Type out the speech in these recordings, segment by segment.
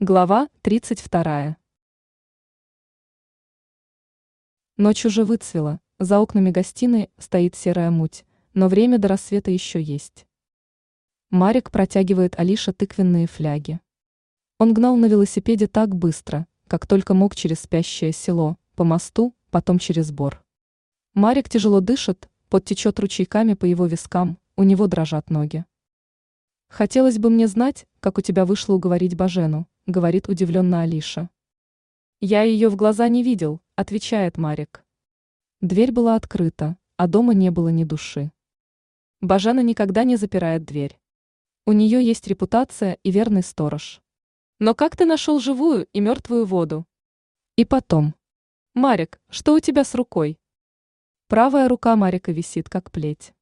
Глава 32. Ночь уже выцвела, за окнами гостиной стоит серая муть, но время до рассвета еще есть. Марик протягивает Алише тыквенные фляги. Он гнал на велосипеде так быстро, как только мог через спящее село, по мосту, потом через бор. Марик тяжело дышит, подтечет ручейками по его вискам, у него дрожат ноги. Хотелось бы мне знать, как у тебя вышло уговорить Бажену, говорит удивленно Алиша. Я ее в глаза не видел, отвечает Марик. Дверь была открыта, а дома не было ни души. Бажена никогда не запирает дверь. У нее есть репутация и верный сторож. Но как ты нашел живую и мертвую воду? И потом. Марик, что у тебя с рукой? Правая рука Марика висит, как плеть.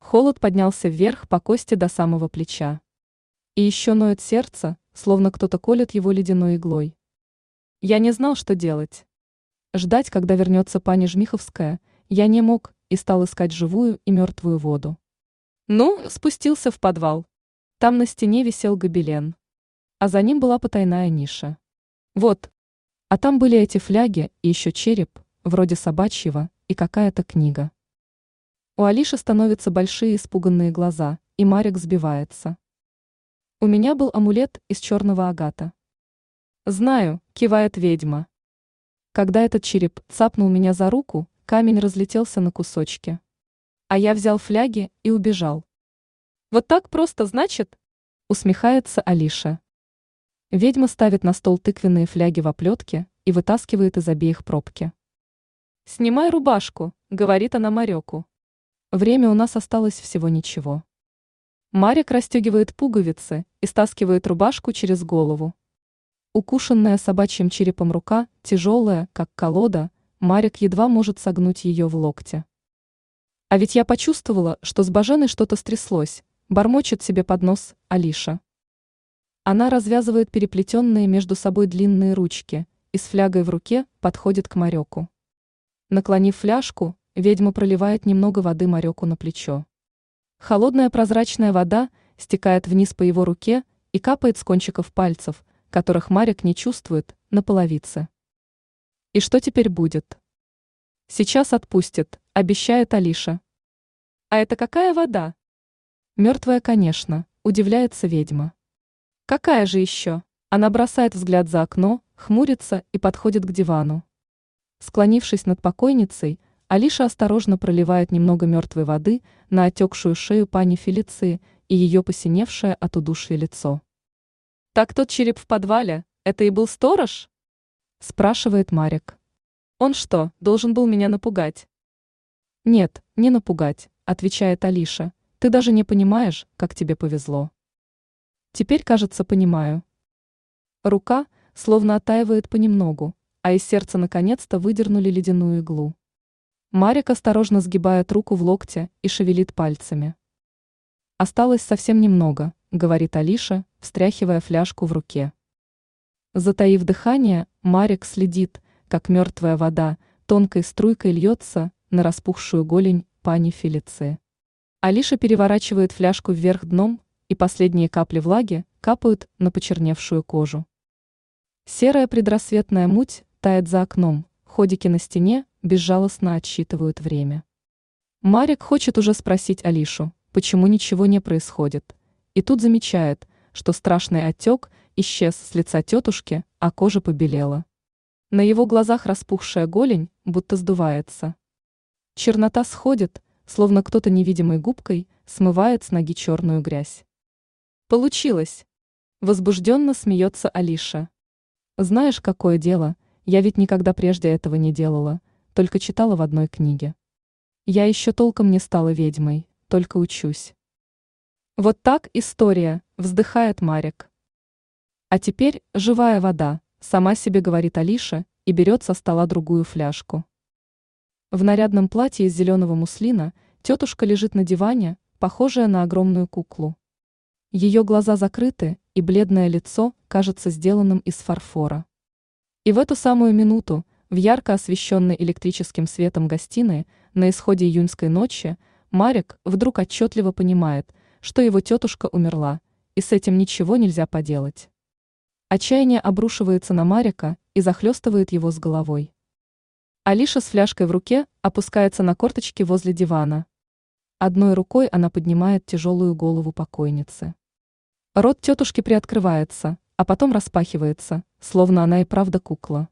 Холод поднялся вверх по кости до самого плеча. И еще ноет сердце, словно кто-то колет его ледяной иглой. Я не знал, что делать. Ждать, когда вернется пани Жмиховская, я не мог и стал искать живую и мертвую воду. Ну, спустился в подвал. Там на стене висел гобелен. А за ним была потайная ниша. Вот. А там были эти фляги и еще череп, вроде собачьего, и какая-то книга. У Алиши становятся большие испуганные глаза, и Марик сбивается. У меня был амулет из черного агата. Знаю, кивает ведьма. Когда этот череп цапнул меня за руку, камень разлетелся на кусочки. А я взял фляги и убежал. Вот так просто, значит? Усмехается Алиша. Ведьма ставит на стол тыквенные фляги в оплетке и вытаскивает из обеих пробки. «Снимай рубашку», — говорит она Мареку. Время у нас осталось всего ничего. Марик расстегивает пуговицы и стаскивает рубашку через голову. Укушенная собачьим черепом рука, тяжелая, как колода, Марик едва может согнуть ее в локте. А ведь я почувствовала, что с Баженой что-то стряслось, бормочет себе под нос Алиша. Она развязывает переплетенные между собой длинные ручки и с флягой в руке подходит к Мареку. Наклонив фляжку, ведьма проливает немного воды Мареку на плечо. Холодная прозрачная вода стекает вниз по его руке и капает с кончиков пальцев, которых Марик не чувствует, на половице. И что теперь будет? Сейчас отпустит, обещает Алиша. А это какая вода? Мертвая, конечно, удивляется ведьма. Какая же еще? Она бросает взгляд за окно, хмурится и подходит к дивану. Склонившись над покойницей, Алиша осторожно проливает немного мертвой воды на отекшую шею пани Фелиции и ее посиневшее от удушья лицо. «Так тот череп в подвале, это и был сторож?» – спрашивает Марик. «Он что, должен был меня напугать?» «Нет, не напугать», – отвечает Алиша. «Ты даже не понимаешь, как тебе повезло». «Теперь, кажется, понимаю». Рука словно оттаивает понемногу, а из сердца наконец-то выдернули ледяную иглу. Марик осторожно сгибает руку в локте и шевелит пальцами. «Осталось совсем немного», — говорит Алиша, встряхивая фляжку в руке. Затаив дыхание, Марик следит, как мертвая вода тонкой струйкой льется на распухшую голень пани Фелиции. Алиша переворачивает фляжку вверх дном, и последние капли влаги капают на почерневшую кожу. Серая предрассветная муть тает за окном, ходики на стене безжалостно отсчитывают время. Марик хочет уже спросить Алишу, почему ничего не происходит, и тут замечает, что страшный отек исчез с лица тетушки, а кожа побелела. На его глазах распухшая голень будто сдувается. Чернота сходит, словно кто-то невидимой губкой смывает с ноги черную грязь. Получилось! Возбужденно смеется Алиша. Знаешь, какое дело – я ведь никогда прежде этого не делала, только читала в одной книге. Я еще толком не стала ведьмой, только учусь. Вот так история, вздыхает Марик. А теперь живая вода, сама себе говорит Алиша и берет со стола другую фляжку. В нарядном платье из зеленого муслина тетушка лежит на диване, похожая на огромную куклу. Ее глаза закрыты, и бледное лицо кажется сделанным из фарфора. И в эту самую минуту, в ярко освещенной электрическим светом гостиной, на исходе июньской ночи, Марик вдруг отчетливо понимает, что его тетушка умерла, и с этим ничего нельзя поделать. Отчаяние обрушивается на Марика и захлестывает его с головой. Алиша с фляжкой в руке опускается на корточки возле дивана. Одной рукой она поднимает тяжелую голову покойницы. Рот тетушки приоткрывается, а потом распахивается, словно она и правда кукла.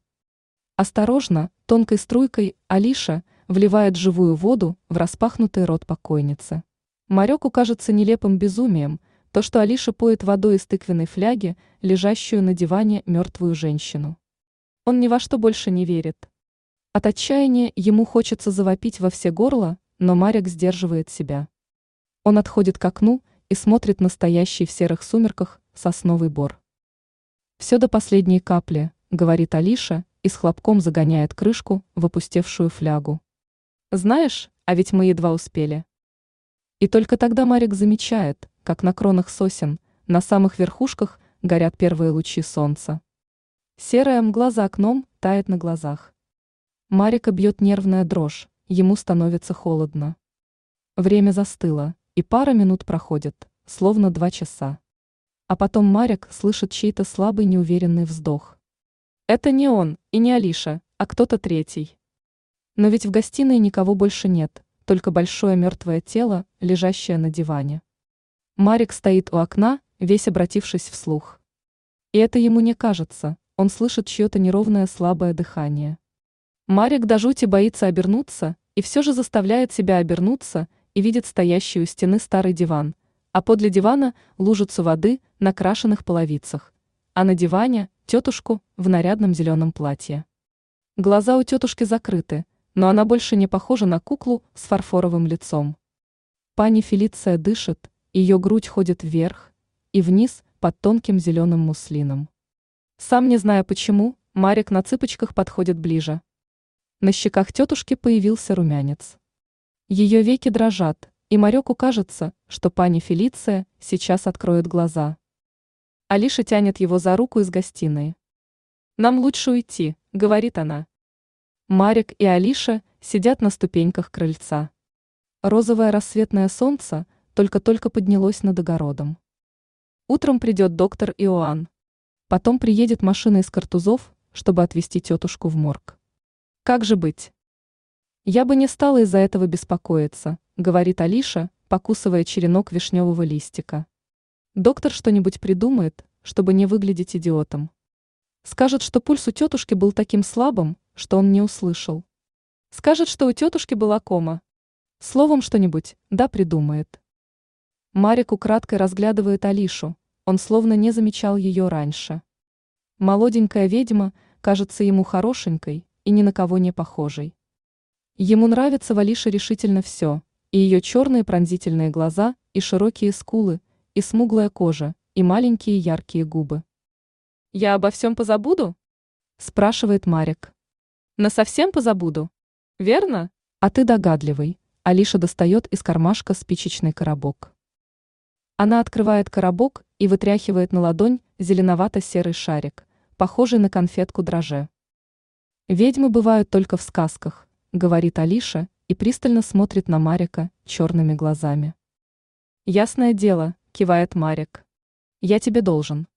Осторожно, тонкой струйкой, Алиша вливает живую воду в распахнутый рот покойницы. Марёку кажется нелепым безумием то, что Алиша поет водой из тыквенной фляги, лежащую на диване мертвую женщину. Он ни во что больше не верит. От отчаяния ему хочется завопить во все горло, но Марик сдерживает себя. Он отходит к окну и смотрит на стоящий в серых сумерках сосновый бор. «Все до последней капли», — говорит Алиша и с хлопком загоняет крышку в опустевшую флягу. «Знаешь, а ведь мы едва успели». И только тогда Марик замечает, как на кронах сосен, на самых верхушках горят первые лучи солнца. Серая мгла за окном тает на глазах. Марика бьет нервная дрожь, ему становится холодно. Время застыло, и пара минут проходит, словно два часа. А потом Марик слышит чей-то слабый неуверенный вздох. Это не он и не Алиша, а кто-то третий. Но ведь в гостиной никого больше нет, только большое мертвое тело, лежащее на диване. Марик стоит у окна, весь обратившись вслух. И это ему не кажется, он слышит чье-то неровное слабое дыхание. Марик до жути боится обернуться, и все же заставляет себя обернуться и видит стоящий у стены старый диван, а подле дивана лужицу воды на крашеных половицах, а на диване тетушку в нарядном зеленом платье. Глаза у тетушки закрыты, но она больше не похожа на куклу с фарфоровым лицом. Пани Фелиция дышит, ее грудь ходит вверх и вниз под тонким зеленым муслином. Сам не зная почему, Марик на цыпочках подходит ближе. На щеках тетушки появился румянец. Ее веки дрожат, и Мареку кажется, что пани Фелиция сейчас откроет глаза. Алиша тянет его за руку из гостиной. «Нам лучше уйти», — говорит она. Марик и Алиша сидят на ступеньках крыльца. Розовое рассветное солнце только-только поднялось над огородом. Утром придет доктор Иоанн. Потом приедет машина из картузов, чтобы отвезти тетушку в морг. Как же быть? Я бы не стала из-за этого беспокоиться, говорит Алиша, покусывая черенок вишневого листика. Доктор что-нибудь придумает, чтобы не выглядеть идиотом. Скажет, что пульс у тетушки был таким слабым, что он не услышал. Скажет, что у тетушки была кома. Словом что-нибудь, да, придумает. Марик украдкой разглядывает Алишу, он словно не замечал ее раньше. Молоденькая ведьма кажется ему хорошенькой и ни на кого не похожей. Ему нравится в Алише решительно все, и ее черные пронзительные глаза, и широкие скулы, и смуглая кожа, и маленькие яркие губы. «Я обо всем позабуду?» – спрашивает Марик. На совсем позабуду. Верно? А ты догадливый. Алиша достает из кармашка спичечный коробок. Она открывает коробок и вытряхивает на ладонь зеленовато-серый шарик, похожий на конфетку дроже. «Ведьмы бывают только в сказках», — говорит Алиша и пристально смотрит на Марика черными глазами. «Ясное дело», — кивает Марик. «Я тебе должен».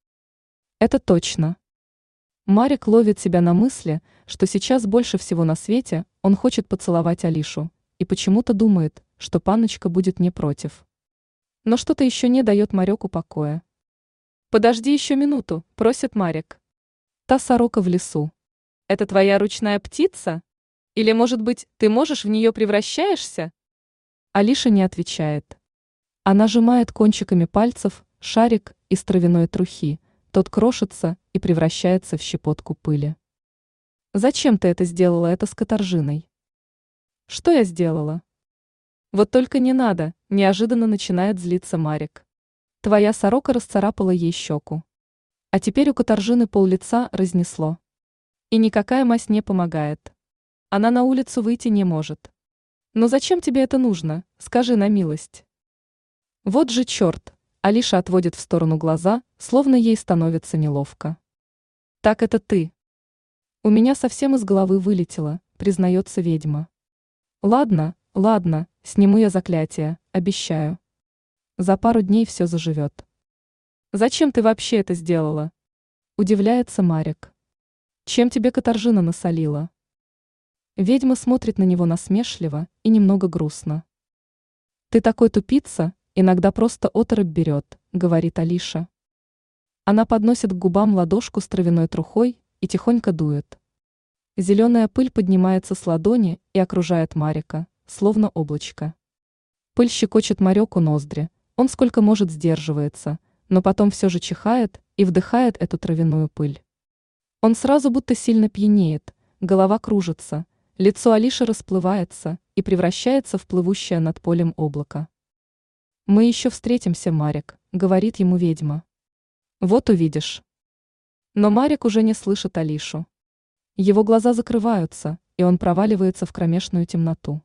«Это точно», Марик ловит себя на мысли, что сейчас больше всего на свете он хочет поцеловать Алишу, и почему-то думает, что паночка будет не против. Но что-то еще не дает Мареку покоя. «Подожди еще минуту», — просит Марик. Та сорока в лесу. «Это твоя ручная птица? Или, может быть, ты можешь в нее превращаешься?» Алиша не отвечает. Она сжимает кончиками пальцев шарик из травяной трухи, тот крошится и превращается в щепотку пыли. Зачем ты это сделала это с каторжиной? Что я сделала? Вот только не надо, неожиданно начинает злиться Марик. Твоя сорока расцарапала ей щеку. А теперь у каторжины пол лица разнесло. И никакая мазь не помогает. Она на улицу выйти не может. Но зачем тебе это нужно, скажи на милость. Вот же черт, Алиша отводит в сторону глаза, словно ей становится неловко. «Так это ты». «У меня совсем из головы вылетело», — признается ведьма. «Ладно, ладно, сниму я заклятие, обещаю. За пару дней все заживет». «Зачем ты вообще это сделала?» Удивляется Марик. Чем тебе Катаржина насолила? Ведьма смотрит на него насмешливо и немного грустно. Ты такой тупица, иногда просто оторопь берет, говорит Алиша. Она подносит к губам ладошку с травяной трухой и тихонько дует. Зеленая пыль поднимается с ладони и окружает Марика, словно облачко. Пыль щекочет Мареку ноздри, он сколько может сдерживается, но потом все же чихает и вдыхает эту травяную пыль. Он сразу будто сильно пьянеет, голова кружится, лицо Алиши расплывается и превращается в плывущее над полем облако. «Мы еще встретимся, Марик», — говорит ему ведьма. «Вот увидишь». Но Марик уже не слышит Алишу. Его глаза закрываются, и он проваливается в кромешную темноту.